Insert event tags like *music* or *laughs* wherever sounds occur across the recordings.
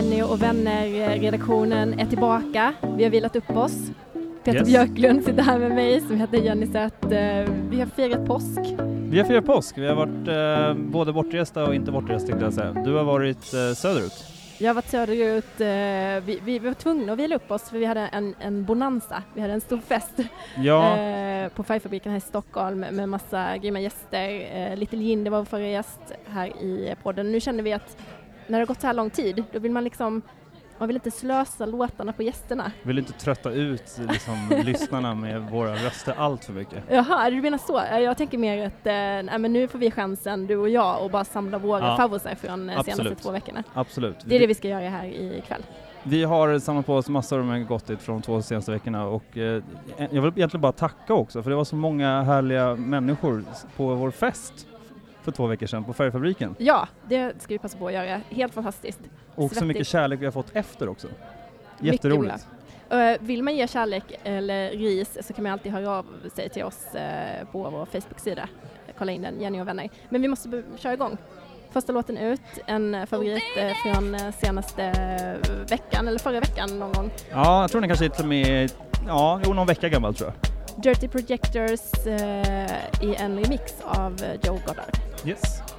Jenny och vänner-redaktionen är tillbaka. Vi har vilat upp oss. Peter Yes. Björklund sitter här med mig som heter Jenny Sött. Eh, Vi har firat påsk. Vi har firat påsk. Vi har varit eh, både bortresta och inte bortresta tänkte jag säga. Du har varit eh, söderut. Jag har varit söderut. eh, Vi, vi var tvungna att vila upp oss för vi hade en, en bonanza. Vi hade en stor fest Ja, eh, på Färgfabriken här i Stockholm med massa grymma gäster. Eh, Little Jinder var vår förra gäst här i podden. Nu känner vi att när det har gått så här lång tid, då vill man liksom man vill inte slösa låtarna på gästerna. vill inte trötta ut liksom, *laughs* lyssnarna med våra röster allt för mycket. Jaha, du menar så? Ja, Jag tänker mer att eh, nej, men nu får vi chansen, du och jag, och bara samla våra Ja, favoriter från eh, senaste två veckorna. Absolut. Det är det vi ska göra här ikväll. Vi har samlat på oss massor med gottigt från de två senaste veckorna och eh, jag vill egentligen bara tacka också för det var så många härliga människor på vår fest för två veckor sedan på Färgfabriken. Ja, det ska vi passa på att göra. Helt fantastiskt. Och så Svettigt. mycket kärlek vi har fått efter också. Jätteroligt. Eh, vill man ge kärlek eller ris så kan man alltid höra av sig till oss eh, på vår Facebook-sida. Kolla in den, Jenny och vänner. Men vi måste köra igång. Första låten ut, en favorit eh, från senaste veckan, eller förra veckan någon gång. Ja, jag tror den kanske är till och med, ja, jo, någon vecka gammal tror jag. Dirty Projectors eh, i en remix av Joe Goddard. Yes.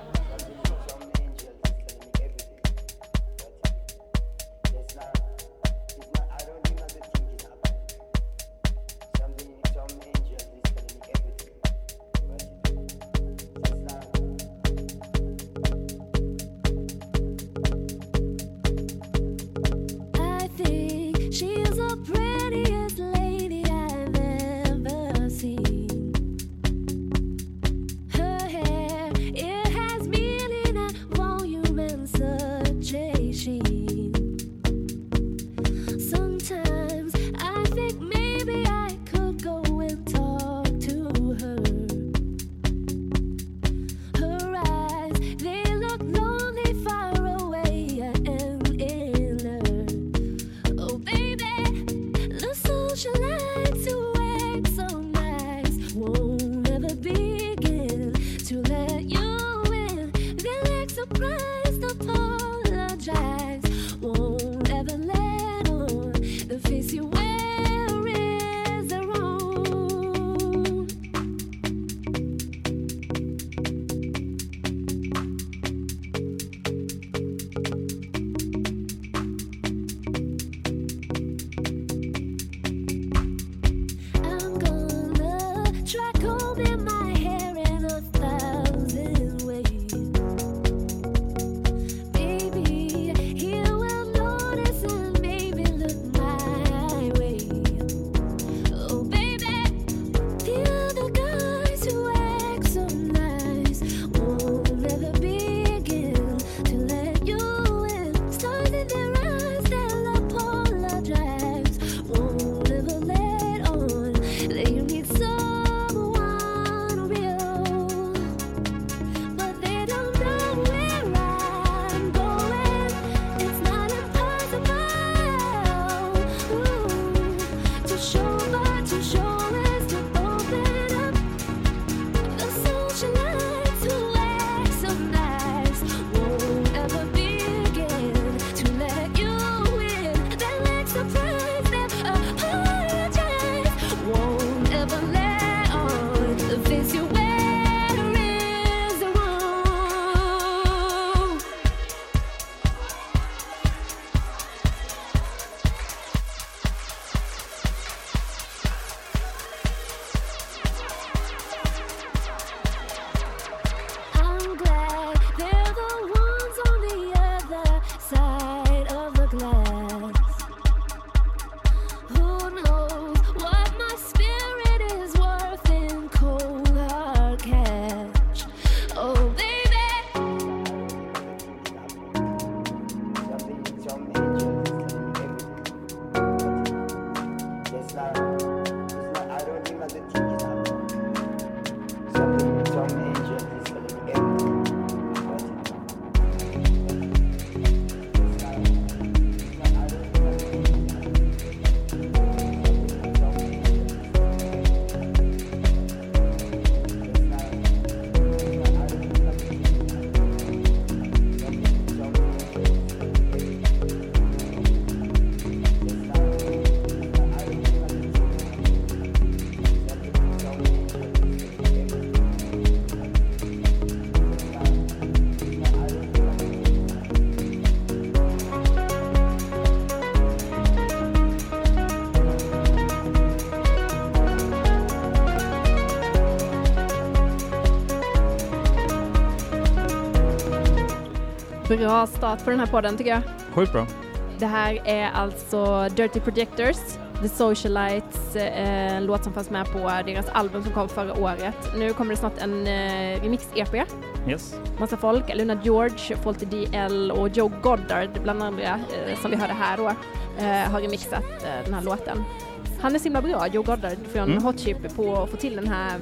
Bra start på den här podden tycker jag. Sjukt bra. Det här är alltså Dirty Projectors, The Socialites, eh, en låt som fanns med på deras album som kom förra året. Nu kommer det snart en eh, remix-EP. Yes. Massa folk, Luna George, Fawlty DL och Joe Goddard bland andra, eh, som vi hörde här då, har remixat den här låten. Han är så himla bra, Joe Goddard från Mm. Hot Chip, på att få till den här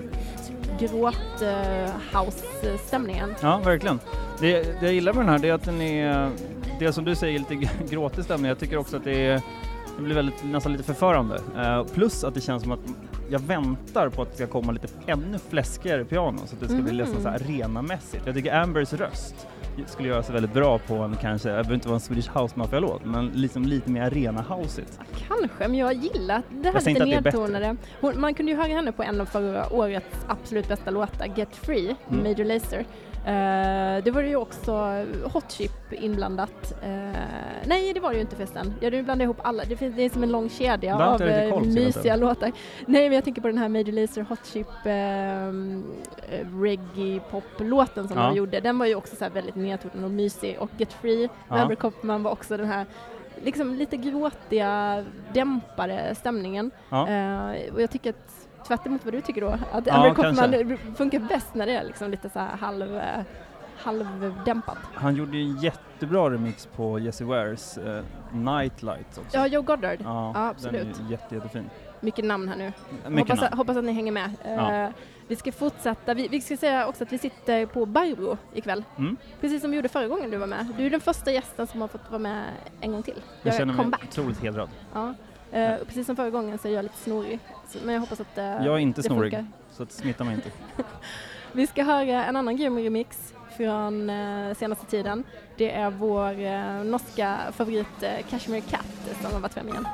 gråt-house-stämningen. Ja, verkligen. Det, det jag gillar med den här det är att den är, det som du säger, lite gråtig stämning. Jag tycker också att det, är, det blir väldigt, nästan lite förförande. Eh, plus att det känns som att jag väntar på att det ska komma lite ännu fläskigare piano så att det ska bli Mhm. nästan så här arenamässigt. Jag tycker Ambers röst skulle göra sig väldigt bra på en kanske, det behöver inte vara en Swedish House Mafia-låt, men liksom lite mer arena-houseigt. Kanske, men jag gillar det här Jag lite nedtonade. Man kunde ju höra henne på en av förra årets absolut bästa låtar, Get Free, Mm. Major Lazer. Eh, det var ju också Hot Chip inblandat. Eh, nej, det var det ju inte förresten. Jag blandade ihop alla. Det, finns, det är som en lång kedja har av eh, koll, mysiga låtar. Nej, men jag tänker på den här Major Lazer Hot Chip ehm, eh, reggae pop-låten som Ja. de gjorde. Den var ju också så här väldigt nedtonad och mysig. Och Get Free, Ja. Barbara Koppman var också den här liksom lite gråtiga, dämpade stämningen. Ja. Och jag tycker att tvärt emot vad du tycker då, att Ja, Koppman kanske. funkar bäst när det är liksom lite så här halv, eh, halvdämpat. Han gjorde ju en jättebra remix på Jessie Wares eh, Nightlights också. Ja, Joe Goddard. Ja, Ja, Den absolut. är ju jätte, jättefin. Mycket namn här nu. Hoppas, namn. hoppas att ni hänger med. Eh, Ja. Vi ska fortsätta. Vi, vi ska säga också att vi sitter på Barbro ikväll. Mm. Precis som vi gjorde förra gången du var med. Du är den första gästen som har fått vara med en gång till. Jag Gör känner mig otroligt hedrad. Ja. Eh, precis som förra gången så är jag lite snorig. Så, men jag hoppas att eh, Jag är inte snorig, funkar. så att smitta mig inte. *laughs* Vi ska höra en annan grym remix från eh, senaste tiden. Det är vår norska favorit Cashmere Cat som har varit fram igen.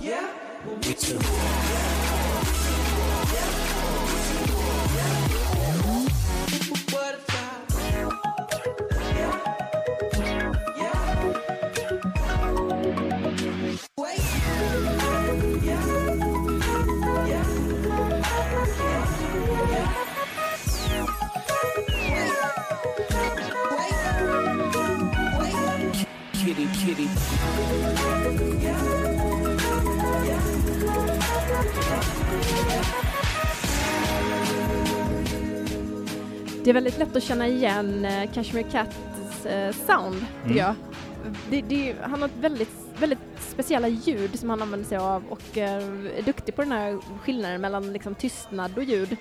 Yeah? We're too raw. Är väldigt lätt att känna igen eh, Cashmere Cats eh, sound, tycker Mm. jag. Det, det, han har ett väldigt, väldigt speciella ljud som han använder sig av och eh, är duktig på den här skillnaden mellan liksom, tystnad och ljud.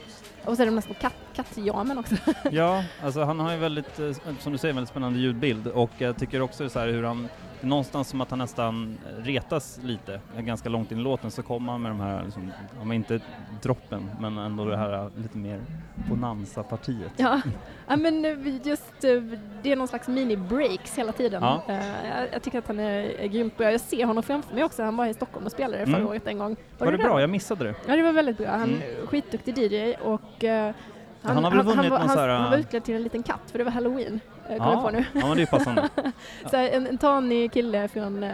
Och så är det de små katt, kattjamen också. Ja, *laughs* alltså han har ju väldigt, som du säger, väldigt spännande ljudbild och jag tycker också så här hur han det är någonstans som att han nästan retas lite. Ganska långt in i låten så kommer han med de här, liksom, men inte droppen, men ändå det här lite mer bonanza-partiet. Ja, ja men eh, just eh, det är någon slags mini-breaks hela tiden. Ja. Eh, Jag, tycker att han är, grymt bra. Jag ser honom framför mig också. Han var i Stockholm och spelade förra Mm. året en gång. Var det där? bra? Jag missade det. Ja, det var väldigt bra. Han Mm. är skitduktig DJ och eh, Han var, han, här, han var utklädd till en liten katt för det var halloween. Jag kommer Ja, på nu. ja, men det är passande. *laughs* Så här, en, en tanig kille från, eh,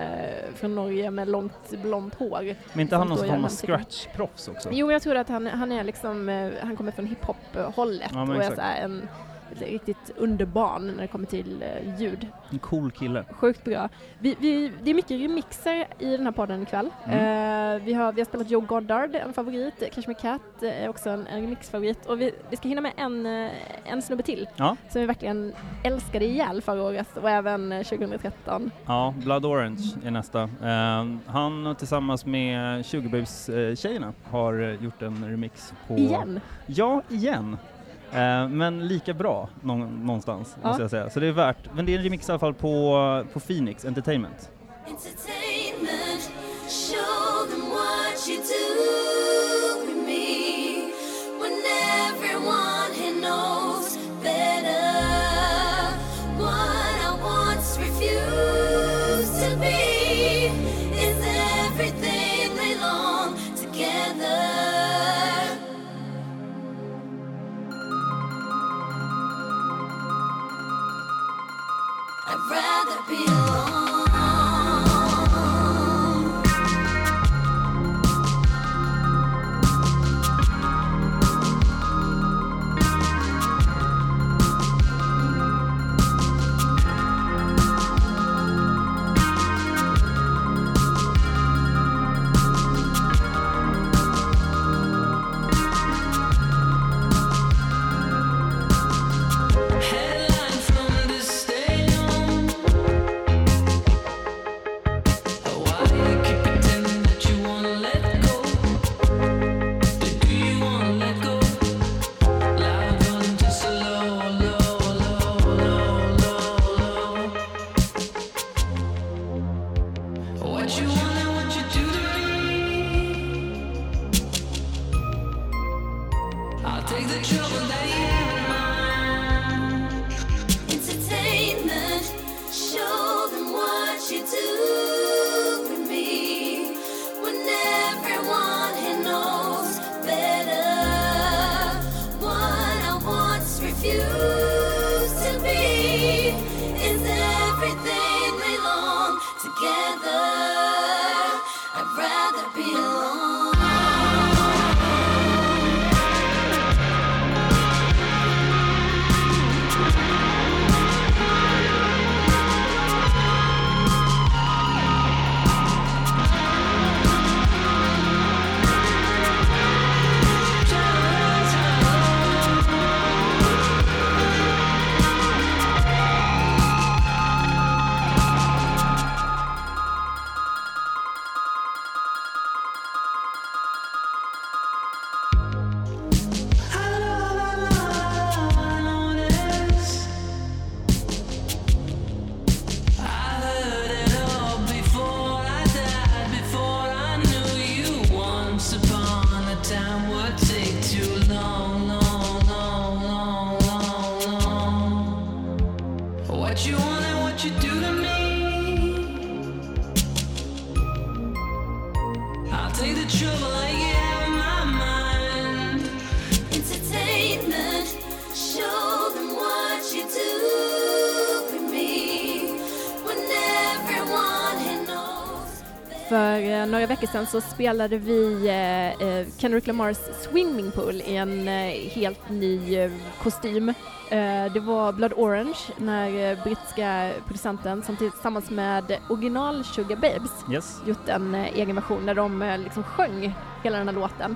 från Norge med långt blont hår. Men inte han Som någon den typen. scratch-proffs också? Jo, jag tror att han, han är liksom, eh, han kommer från hiphop-hållet Ja, och är så en riktigt underbarn när det kommer till eh, ljud. En cool kille. Sjukt bra. Vi, vi, det är mycket remixer i den här podden ikväll. Mm. Eh, vi, har, vi har spelat Joe Goddard, en favorit. Cashmere Cat eh, är också en, en remixfavorit. Och vi, vi ska hinna med en, eh, en snubbe till Ja, som vi verkligen älskade ihjäl förra året och även eh, 2013. ja Blood Orange är nästa. Eh, han tillsammans med Sugarbabes-tjejerna har eh, gjort en remix på... Igen! Ja, igen. Eh, men lika bra nå- någonstans, Ja. måste jag säga. Så det är värt. Men det är en remix i alla fall på, på Phoenix Entertainment. Entertainment, better. What I once refused to be I'd rather be alone. Sedan så spelade vi eh, eh, Kendrick Lamars Swimming Pool i en eh, helt ny eh, kostym. Eh, det var Blood Orange, den här eh, brittiska producenten som tillsammans med original Sugar Babes Yes. gjort en egen version där de liksom sjöng hela den här låten.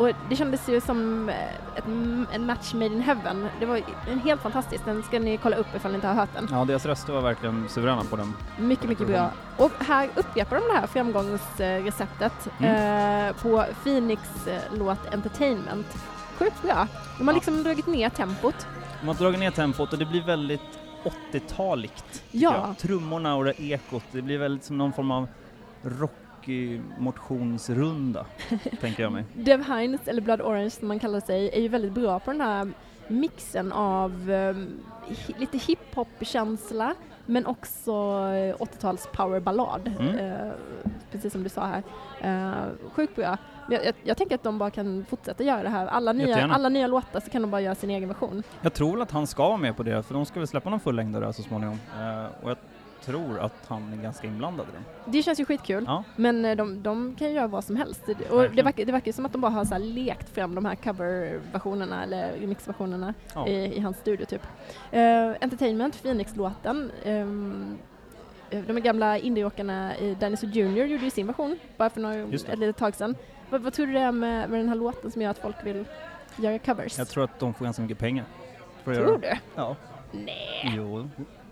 Och det kändes ju som eh, ett, en match made in heaven. Det var en helt fantastisk. Den ska ni kolla upp ifall ni inte har hört den. Ja, deras röster var verkligen suveräna på den. Mycket, mycket bra. Och här upprepar de det här framgångsreceptet eh, på Phoenix eh, låt Entertainment. Sjukt bra. De har Ja. liksom dragit ner tempot. De har dragit ner tempot och det blir väldigt 80-taligt. Ja. Trummorna och det ekot, det blir väldigt som någon form av rockig motionsrunda, *laughs* tänker jag mig. Dev Hines, eller Blood Orange som man kallar sig, är ju väldigt bra på den här mixen av hi- lite hiphop-känsla men också eh, 80-tals powerballad. Mm. Eh, precis som du sa här. Eh, sjukt bra. Jag, jag, jag tänker att de bara kan fortsätta göra det här. Alla nya, Jättegärna. alla nya låtar så kan de bara göra sin egen version. Jag tror att han ska vara med på det, för de ska väl släppa någon fullängdare så småningom. Eh, och jag tror att han är ganska inblandad i den. Det känns ju skitkul. Ja. Men eh, de, de kan ju göra vad som helst. Och det verkar, det verkar som att de bara har så lekt fram de här coverversionerna eller remixversionerna Ja. i, i hans studio typ. Eh, Entertainment, Phoenix-låten. eh, de gamla indierockarna i Dinosaur Jr gjorde ju sin version bara för några, ett litet tag sedan. Vad, vad tror du det är med, med den här låten som gör att folk vill göra covers? Jag tror att de får ganska mycket pengar. För tror du? Ja. Nej. Jo,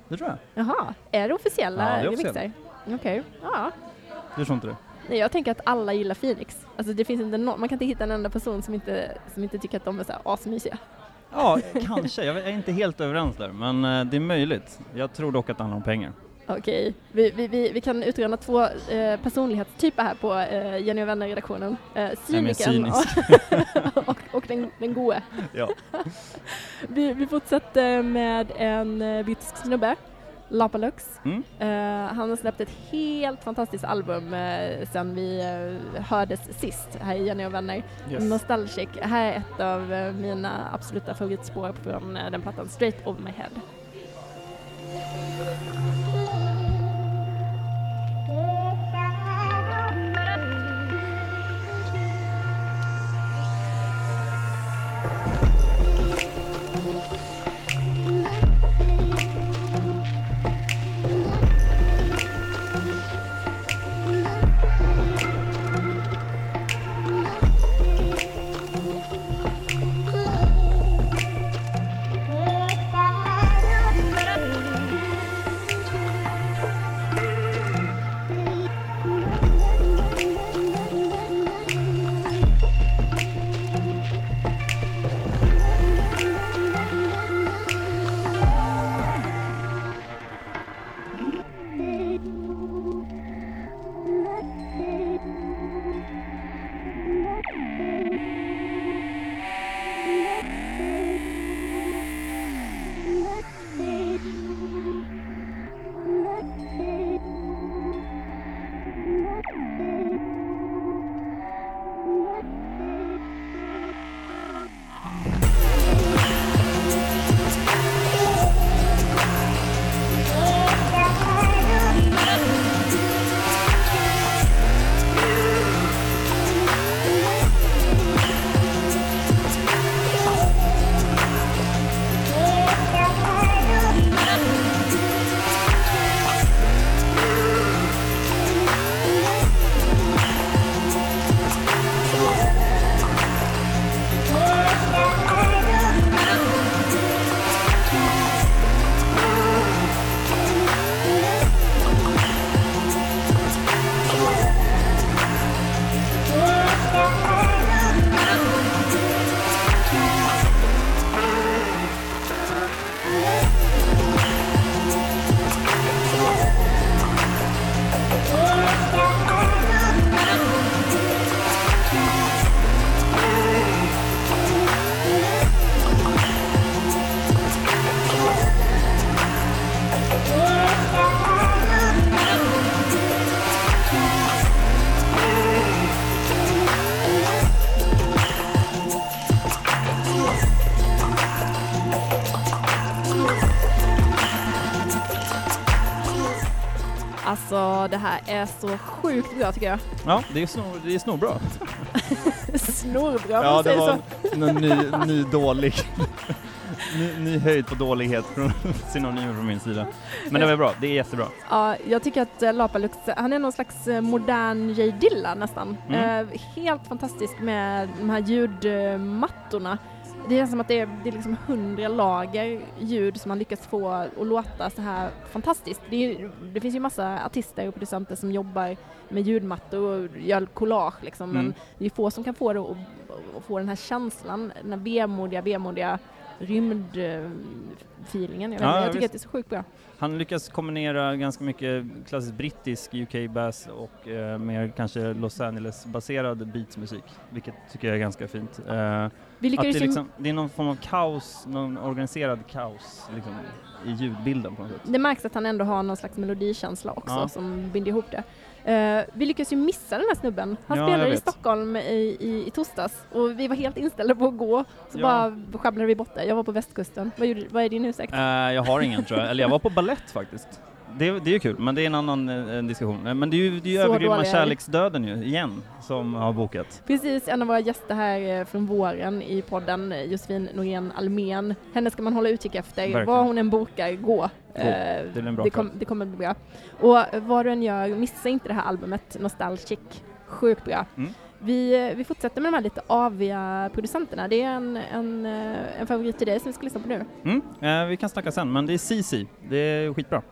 det tror jag. Jaha, är det officiella Ja, det är remixer? Okej, ja. Du tror inte det? Nej, jag tänker att alla gillar Phoenix. Alltså det finns inte någon, man kan inte hitta en enda person som inte, som inte tycker att de är så här asmysiga. Ja, kanske. Jag är inte helt överens där, men eh, det är möjligt. Jag tror dock att det handlar om pengar. Okej, vi, vi, vi, vi kan utröna två eh, personlighetstyper här på eh, Jenny och Vänner-redaktionen. Eh, cynikern och, *laughs* och den, den goe. Ja. *laughs* Vi, vi fortsätter med en eh, brittisk snubbe, Lapalux. Mm. Eh, han har släppt ett helt fantastiskt album eh, sen vi eh, hördes sist här i Jenny och Vänner. Yes. Nostalgic. Här är ett av eh, mina absoluta favoritspår från eh, den plattan, Straight Over My Head. Det här är så sjukt bra tycker jag. Ja, det är, snor, det är snorbra. *laughs* Snorbra, Ja, man det säger var så. en ny, ny dålig. ny, ny höjd på dålighet från *laughs* synonymer från min sida. Men det var bra, det är jättebra. Ja, jag tycker att eh, Lapalux, han är någon slags eh, modern J Dilla nästan. Mm. Eh, helt fantastisk med de här ljudmattorna. Det känns som att det är, det är liksom hundra lager ljud som man lyckats få att låta så här fantastiskt. Det, är, det finns ju massa artister och producenter som jobbar med ljudmattor och gör collage liksom, men Mm. det är få som kan få det att att få den här känslan, den här vemodiga, vemodiga rymdfeelingen. Jag, vet Ja, jag tycker visst. att det är så sjukt bra. Han lyckas kombinera ganska mycket klassisk brittisk UK-bass och eh, mer kanske Los Angeles-baserad beatsmusik, vilket tycker jag är ganska fint. Eh, att det, liksom, det är någon form av kaos, någon organiserad kaos liksom, i ljudbilden på något sätt. Det märks att han ändå har någon slags melodikänsla också Ja. som binder ihop det. Eh, vi lyckades ju missa den här snubben. Han Ja, spelade i. Stockholm i, i, i torsdags och vi var helt inställda på att gå. Så Ja. bara sjabblade vi bort det. Jag var på västkusten. Vad, gjorde, vad är din ursäkt? Eh, jag har ingen tror jag, eller jag var på ballett faktiskt. Det, det är ju kul, men det är en annan eh, diskussion. Eh, Men det är ju, det är ju Så övergrymma dåliga kärleksdöden ju, igen, som har bokat. Precis, en av våra gäster här eh, från våren i podden, eh, Josefin Norén Almen. Henne ska man hålla utkik efter. Verkligen. Vad hon än bokar, gå. Eh, det blir en bra det, kom, det kommer bli bra. Och eh, vad du än gör, missa inte det här albumet, Nostalgic. Sjukt bra. Mm. Vi, eh, vi fortsätter med de här lite aviga producenterna. Det är en, en, eh, en favorit till dig som vi ska lyssna på nu. Mm, eh, vi kan snacka sen, men det är CC, det är skitbra.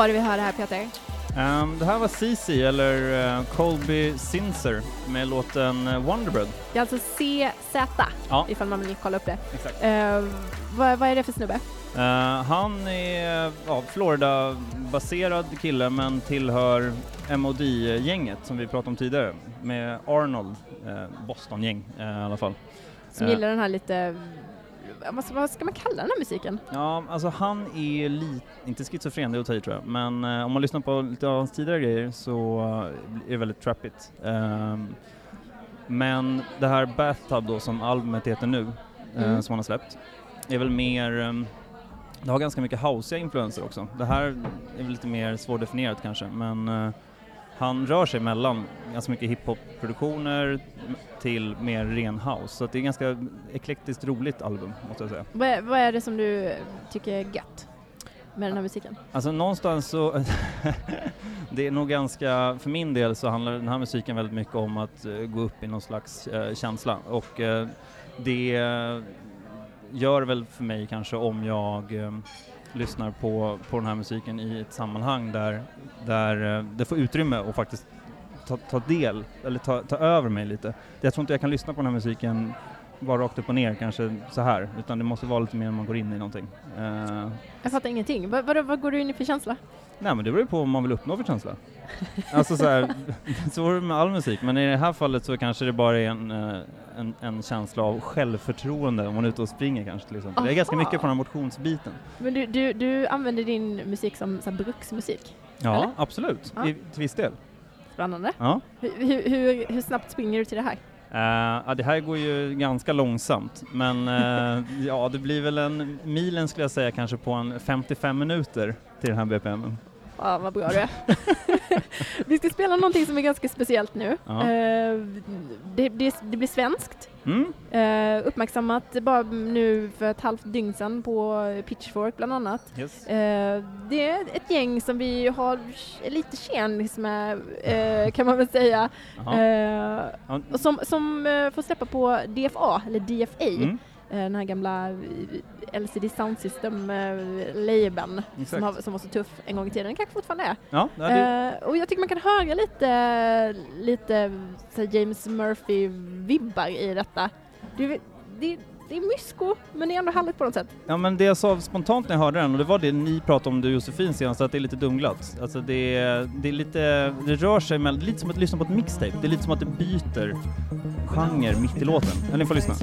Var det vi hörde här Peter? Ehm, det här var CC, eller eh, Colby Sinzer, med låten eh, Wonderbread. Det är alltså CZ, Ja. ifall man vill kolla upp det. Exakt. Eh, vad, vad är det för snubbe? Eh, han är ja, Florida-baserad kille men tillhör MOD-gänget som vi pratade om tidigare med Arnold, Boston-gäng i alla fall. Som gillar den här lite, vad, ska- man kalla den här musiken? Ja, alltså han är lite, inte schizofren, det är att ta i tror jag, men eh, om man lyssnar på lite av hans tidigare grejer så eh, är det väldigt trappigt. Ehm, men det här Bathtub då som albumet heter nu, eh, Mm. som han har släppt, är väl mer, ehm, det har ganska mycket houseiga influenser också. Det här är väl lite mer svårdefinierat kanske, men eh, han rör sig mellan ganska mycket hiphop-produktioner till mer ren house, så det är ganska eklektiskt roligt album måste jag säga. Vad är, vad är det som du tycker är gött med den här musiken? Alltså någonstans så, *laughs* det är nog ganska, för min del så handlar den här musiken väldigt mycket om att eh, gå upp i någon slags eh, känsla och eh, det gör väl för mig kanske om jag lyssnar på, på den här musiken i ett sammanhang där, där eh, det får utrymme och faktiskt ta, ta del, eller ta, ta över mig lite. Jag tror inte jag kan lyssna på den här musiken bara rakt upp och ner kanske så här, utan det måste vara lite mer när man går in i någonting. Uh. Jag fattar ingenting. Vad, vad, vad går du in i för känsla? Nej men det beror ju på vad man vill uppnå för känsla. Alltså så här, *laughs* så är det med all musik, men i det här fallet så kanske det bara är en, eh, en, en känsla av självförtroende om man är ute och springer kanske till exempel. Det är ganska Aha. mycket på den här motionsbiten. Men du, du, du använder din musik som så här, bruksmusik? Ja, Eller? absolut, Ja. i, till viss del. Spännande. Ja. Hur, hur, hur, snabbt springer du till det här? Eh, ja, det här går ju ganska långsamt, men eh, *laughs* ja, det blir väl en milen skulle jag säga kanske på en 55 minuter till den här BPMen. Ja, vad bra du är. *laughs* Vi ska spela någonting som är ganska speciellt nu. Ja. Eh, det, det, det blir svenskt. Mm? Eh, uppmärksammat bara nu för ett halvt dygn sedan på Pitchfork bland annat. Yes. Eh, det är ett gäng som vi har lite tjänis med kan man väl säga. Och som som får släppa på DFA, eller DFA, Mm, den här gamla eh, LCD Sound System eh, som, som var så tuff en gång i tiden, den kanske fortfarande är. Ja, det, Eh, och jag tycker man kan höra lite, lite James Murphy-vibbar i detta. Det, det, det är mysko, men det är ändå härligt på något sätt. ja, men det jag sa spontant när jag hörde den, och det var det ni pratade om du Josefin senast, att det är lite dumglatt. Alltså det är, det är lite, det rör sig mellan, lite som att lyssna på ett mixtape. Det är lite som att det byter genre mitt i låten. Eller ni får lyssna.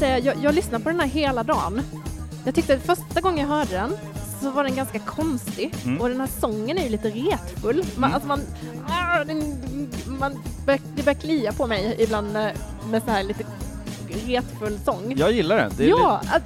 Säga, jag, jag lyssnade på den här hela dagen. Jag tyckte att första gången jag hörde den så var den ganska konstig Mm. och den här sången är ju lite retfull. Man, alltså man, ah, den, man det börjar klia på mig ibland med så här lite retfull sång. Jag gillar det. det ja, att,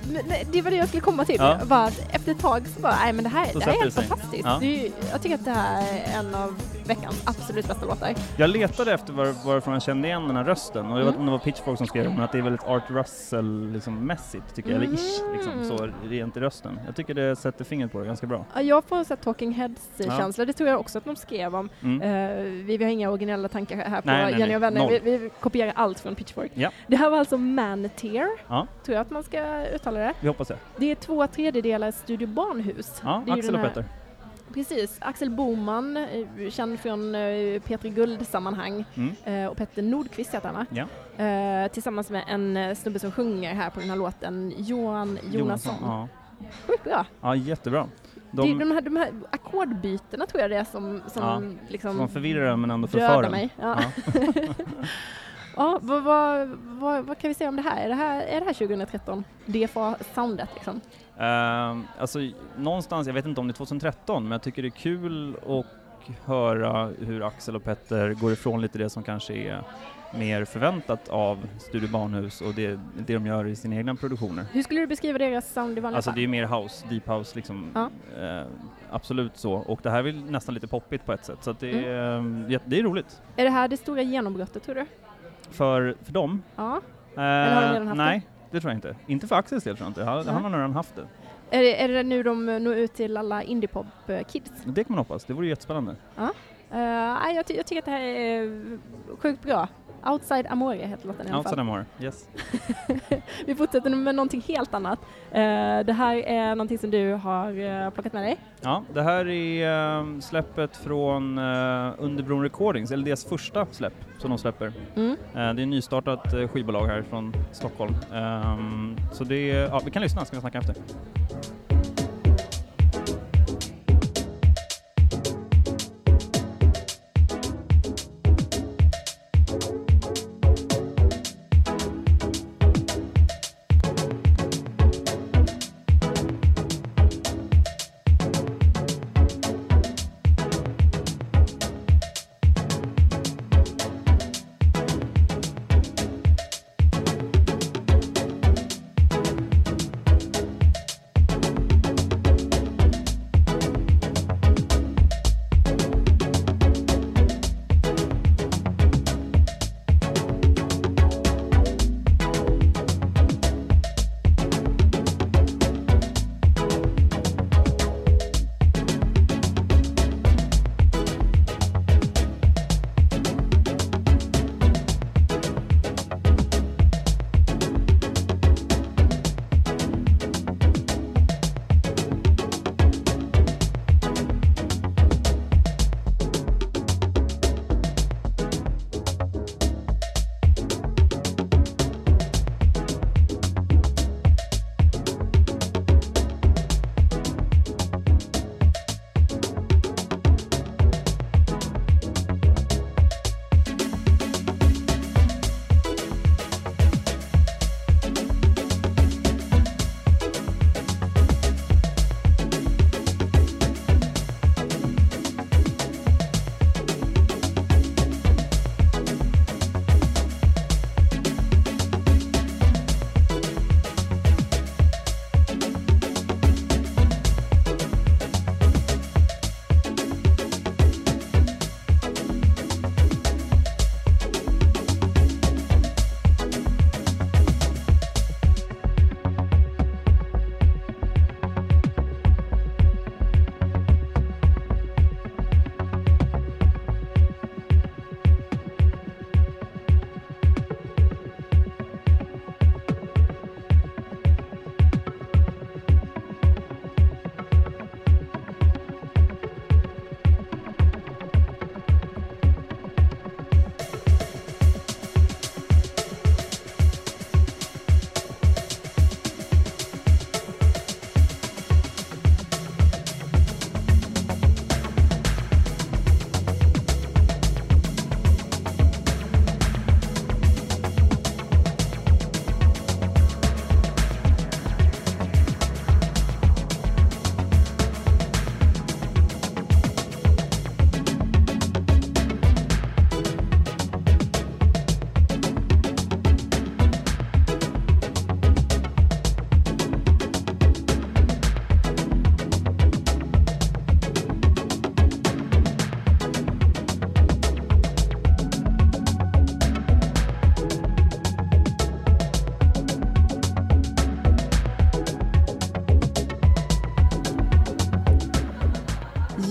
det var det jag skulle komma till. Ja. Bara efter ett tag så bara, nej men det här, det här är helt fantastiskt. Ja. Det jag tycker att det här är en av veckans absolut bästa låtar. Jag letade efter var, varifrån jag kände igen den här rösten och det var, Mm. det var Pitchfork som skrev men att det är väldigt Art Russell liksom, tycker jag, eller ish, liksom, Mm. så rent i rösten. Jag tycker det sätter fingret på det ganska bra. Ja, Jag får här Talking Ja. Heads-känsla, det tror jag också att de skrev om. Mm. Eh, vi, vi har inga originella tankar här på Nej, nej, Jenny och vänner, vi, vi kopierar allt från Pitchfork. Ja. Det här var alltså Maneteer, Ja. tror jag att man ska uttala det. Vi hoppas det. Det är två tredjedelar Studio Barnhus. Ja, Axel och Petter. Precis, Axel Boman, eh, känd från eh, Petri Guld-sammanhang, Mm. eh, och Petter Nordqvist heter han? Ja. Tillsammans med en snubbe som sjunger här på den här låten, Johan Jonasson. Ja. Sjukt bra. ja, jättebra. Det är De, de här, de här ackordbytena tror jag det är som, som Ja, liksom de förvirrar men ändå förför mig. Ja. Ja. *laughs* Ja, vad, vad, vad, vad kan vi säga om det här? Är det här, är det här 2013? DFA-soundet liksom? Ehm, alltså, någonstans, jag vet inte om det är 2013, men jag tycker det är kul att höra hur Axel och Petter går ifrån lite det som kanske är mer förväntat av Studio Barnhus och det, det de gör i sina egna produktioner. Hur skulle du beskriva deras sound i vanliga Alltså fall? det är mer house, deep house liksom. Ja. Eh, absolut så. Och det här är nästan lite poppigt på ett sätt. Så det, Mm. är, jätte- det är roligt. Är det här det stora genombrottet tror du? För, för dem? Ja. Eh, har de redan haft nej, det tror jag inte. Inte för Axels del tror jag inte. Han, han har nog redan haft det. Är det, är det nu de når ut till alla indiepop-kids? Det kan man hoppas. Det vore jättespännande. Uh, nej, jag, ty- jag tycker att det här är sjukt bra. Outside Amore heter låten i alla Outside fall. Amore. Yes. *laughs* Vi fortsätter med någonting helt annat. Eh, det här är någonting som du har eh, plockat med dig. Ja, det här är eh, släppet från uh, Underbron Recordings, eller deras första släpp som de släpper. Mm. Eh, det är ett nystartat uh, skivbolag här från Stockholm. Ehm, så det ja, vi kan lyssna, ska vi snacka efter.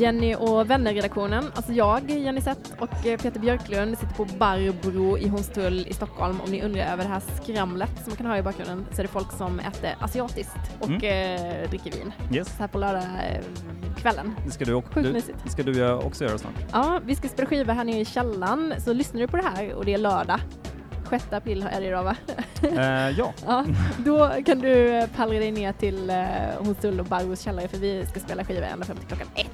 Jenny och vänner-redaktionen, alltså jag, Jenny Sett och eh, Peter Björklund sitter på Barbro i Hornstull i Stockholm. Om ni undrar över det här skramlet som man kan höra i bakgrunden så är det folk som äter asiatiskt och eh, dricker vin. Yes, Så här på lördag eh, kvällen. det ska du, också, Sjukt du, det ska du också göra snart. Ja, vi ska spela skiva här nere i källaren, så lyssnar du på det här och det är lördag, 6 april är det idag va? Eh, ja, *laughs* Ja, då kan du pallra dig ner till eh, Hornstull och Barbros källare för vi ska spela skiva ända fram till klockan ett.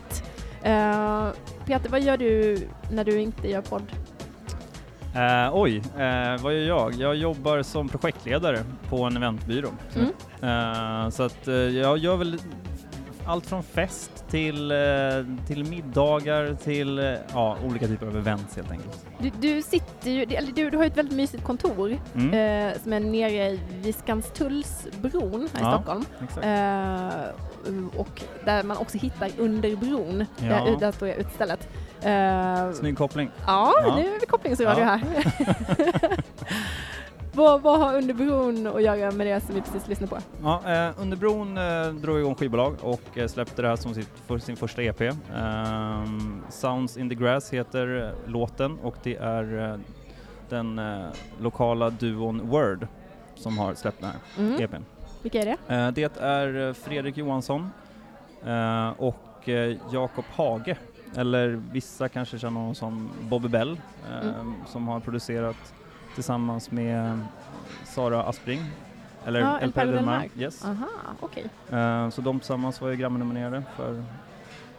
Eh, Peter, vad gör du när du inte gör podd? Eh, oj, eh, vad gör jag? Jag jobbar som projektledare på en eventbyrå. Mm. Så att jag gör väl allt från fest till, till middagar till ja, olika typer av events helt enkelt. Du, du sitter ju, eller du, du har ett väldigt mysigt kontor Mm, eh, som är nere vid Skanstullsbron här i Ja. Stockholm. Eh, och där man också hittar under bron, Ja. där, där står jag utstället. Eh, Snygg koppling. Ja, Ja. nu är vi kopplingsradio Ja. här. *laughs* vad, vad har under bron att göra med det som vi precis lyssnade på? Ja, eh, under bron eh, drog igång skivbolag och eh, släppte det här som sitt, för sin första EP. Ehm, Sounds in the Grass heter eh, låten och det är eh, den eh, lokala duon Word som har släppt den här Mm. EPn. Vilka är det? Eh, det är eh, Fredrik Johansson eh, och Jakob Hage, eller vissa kanske känner honom som Bobby Bell, Mm. som har producerat tillsammans med Sara Aspring, eller Ja, El Perro del Mar. Yes. Aha. Eh, så de tillsammans var ju Grammy-nominerade för...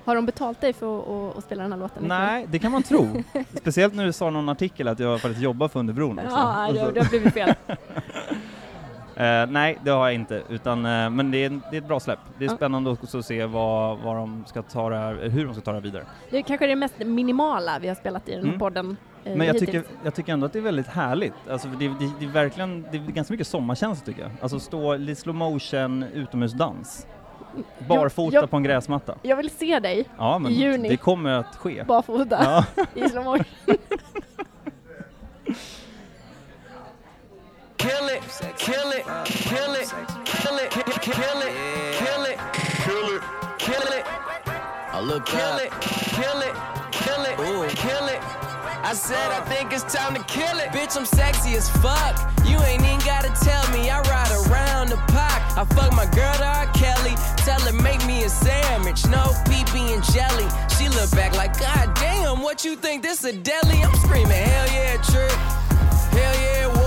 Har de betalt dig för att, spela den här låten? Nej, det kan man tro. Speciellt när du sa någon artikel att jag faktiskt jobbar för Underbron också. Ja, det, det har blivit fel. *laughs* eh, nej, det har jag inte, utan, eh, men det är, det är ett bra släpp. Det är Ja. spännande också att se vad, vad de ska ta det här, hur de ska ta det här vidare. Det är kanske det mest minimala vi har spelat i den här Mm. podden eh, Men jag hittills. tycker, jag tycker ändå att det är väldigt härligt. Alltså det, det, det är verkligen, det är ganska mycket sommarkänsla tycker jag. Alltså stå i slow motion utomhusdans. Barfota jag- på en gräsmatta. Jag vill se dig Ja men i juni. det kommer att ske. barfota Ja. *laughs* i slow motion. *laughs* Kill it, kill it, kill it, kill it, kill it, kill it, kill it, kill it, kill it. I look kill it, kill it, kill it, kill it. I said I uh. think it's time to kill it. Bitch, I'm sexy as fuck. You ain't even gotta tell me. I ride around the park. I fuck my girl to R. Kelly. Tell her make me a sandwich, no pee and jelly. She look back like, God damn, what you think this a deli? I'm screaming, hell yeah, trick. Hell yeah, whoa.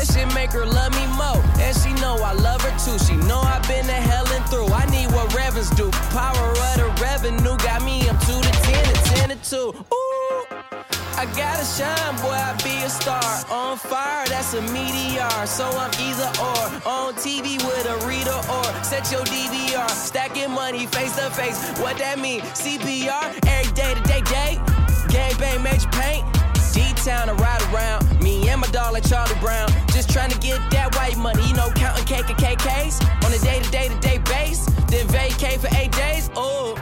That shit make her love me more. And she know I love her too. She know I've been to hell and through. I need what Revens do. Power of the revenue got me up to the 10 and 10 to 2. Ooh. I gotta shine, boy, I be a star. On fire, that's a meteor. So I'm either or. On TV with a reader or set your DVR. Stacking money face to face. What that mean? CPR, every day to day day. Gang bang, major paint. D-Town to ride around. Me and my like Charlie Brown. Just trying to get that white money, you know, counting cake and KKs on a day to day to day base. Then vacate for eight days. Oh,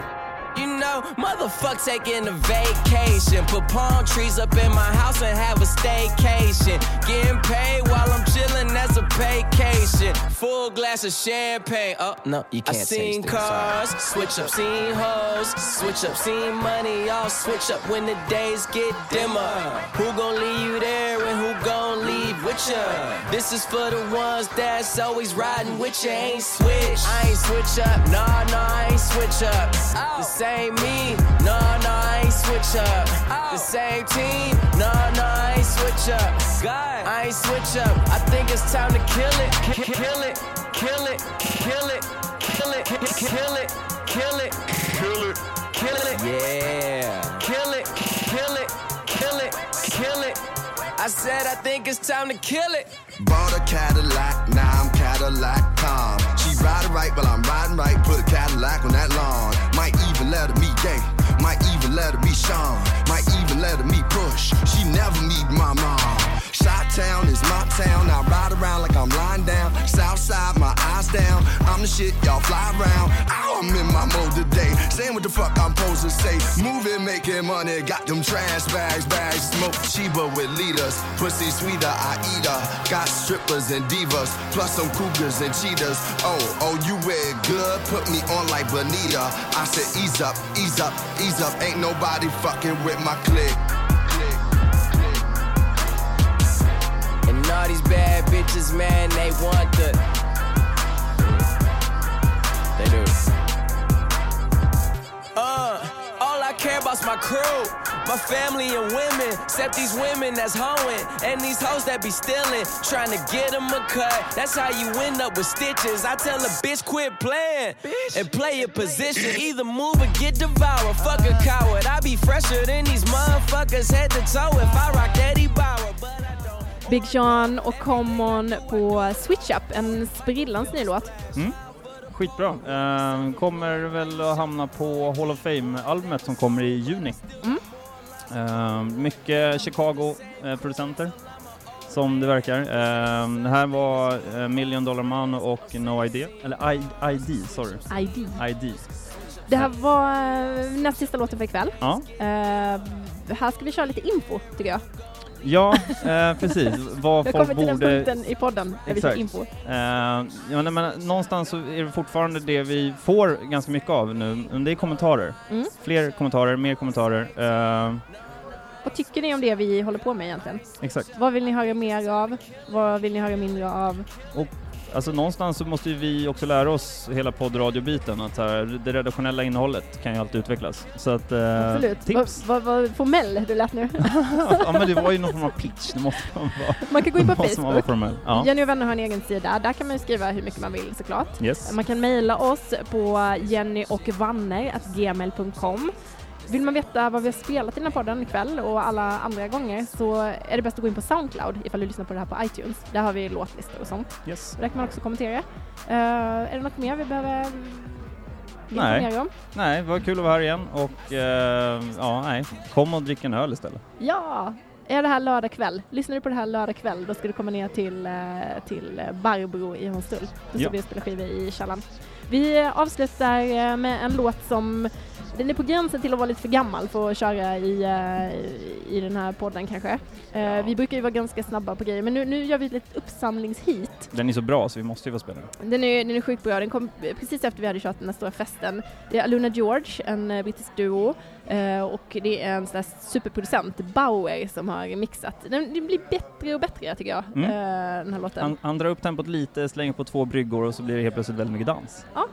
you know, motherfuck taking a vacation. Put palm trees up in my house and have a staycation. Getting paid while I'm chilling, that's a vacation. Full glass of champagne. Oh, no, you can't I seen cars, switch up, seen hoes, switch up, seen money, all switch up when the days get dimmer. Who gon' leave you there and who gon' with ya? This is for the ones that's always riding with ya. Ain't switch, I ain't switch up, nah, nah, I ain't switch up. The same me, nah, nah, I ain't switch up. The same team, nah, nah, I ain't switch up. God, I ain't switch up. I think it's time to kill it, Ki- kill it, kill it, kill it, kill it, Ki- kill it, kill it, kill it, kill it, yeah, kill it, kill it, kill it, kill it. I said I think it's time to kill it. Bought a Cadillac, now I'm Cadillac calm. She riding right while I'm riding right. Put a Cadillac on that lawn. Might even let her meet Gay. Might even let her meet Sean. Might even let her meet Push. She never meet my mom. Shot town is my town. I ride around like I'm lying down. South side, my eyes down. I'm the shit, y'all fly around. I'm in my mode today. Saying what the fuck I'm supposed to say. Moving, making money. Got them trash bags, bags. Smoke Chiba with leaders. Pussy sweeter, I eat her. Got strippers and divas. Plus some cougars and cheetahs. Oh, oh, you wear good. Put me on like Bonita. I said, ease up, ease up, ease up. Ain't nobody fucking with my clique. All these bad bitches, man, they want the. They do. Uh, all I care about's my crew, my family and women. Except these women that's hoeing, and these hoes that be stealing, trying to get them a cut. That's how you end up with stitches. I tell a bitch quit playing and play your position. Either move or get devoured. Fuck a coward. I be fresher than these motherfuckers head to toe if I rock Eddie Bauer. But I. Big Sean och Common på Switch Up, en sprillans ny låt. Skitbra. Ehm, kommer väl att hamna på Hall of Fame-albumet som kommer i juni. Mm. Ehm, mycket Chicago-producenter som det verkar. Ehm, det här var eh, Million Dollar Man och No Idea, eller I, ID, sorry. ID. ID. Det här var eh, näst sista låten för ikväll. Ja, Eh, här ska vi köra lite info, tycker jag. Ja eh, precis. Vad Vi har folk kommit till den borde... punkten i podden där vi Exakt. info. Eh, ja, nej, men någonstans så är det fortfarande det vi får ganska mycket av nu, men det är kommentarer. Mm. Fler kommentarer, mer kommentarer. Eh, Vad tycker ni om det vi håller på med egentligen? exakt. Vad vill ni höra mer av? Vad vill ni höra mindre av? Alltså någonstans så måste ju vi också lära oss hela poddradiobiten, att så här, det redaktionella innehållet kan ju alltid utvecklas. Så att, eh, Absolut. Vad tips! vad- formell du lät nu. *laughs* ja men det var ju någon form av pitch, det måste man vara. Man kan gå in på vara Facebook. Ja. Jenny och vänner har en egen sida. Där kan man ju skriva hur mycket man vill såklart. Yes. Man kan mejla oss på jennyochvanner.gmail.com. Vill man veta vad vi har spelat i den här podden ikväll och alla andra gånger så är det bäst att gå in på Soundcloud ifall du lyssnar på det här på iTunes. Där har vi låtlistor och sånt. Yes. Och där kan man också kommentera. Eh, är det något mer vi behöver Nej. om? Nej, det var kul att vara här igen och eh, ja, nej, kom och drick en öl istället. Ja! Är det här lördag kväll? Lyssnar du på det här lördag kväll då ska du komma ner till, eh, till Barbro i Hornstull. Då ska Ja. vi spela skivor i källaren. Vi avslutar med en låt som den är på gränsen till att vara lite för gammal för att köra i, eh, i den här podden kanske. Eh, Vi brukar ju vara ganska snabba på grejer men nu, nu gör vi ett litet uppsamlingshit. Den är så bra så vi måste ju få spela den. Den är, den är sjukt bra, den kom precis efter vi hade kört den här stora festen. Det är Aluna George, en eh, brittisk duo eh, och det är en sån där superproducent, Bauer, som har mixat. Den, den blir bättre och bättre tycker jag, Mm. den här låten. Han, han drar upp tempot lite, slänger på två bryggor och så blir det helt plötsligt väldigt mycket dans. Ja.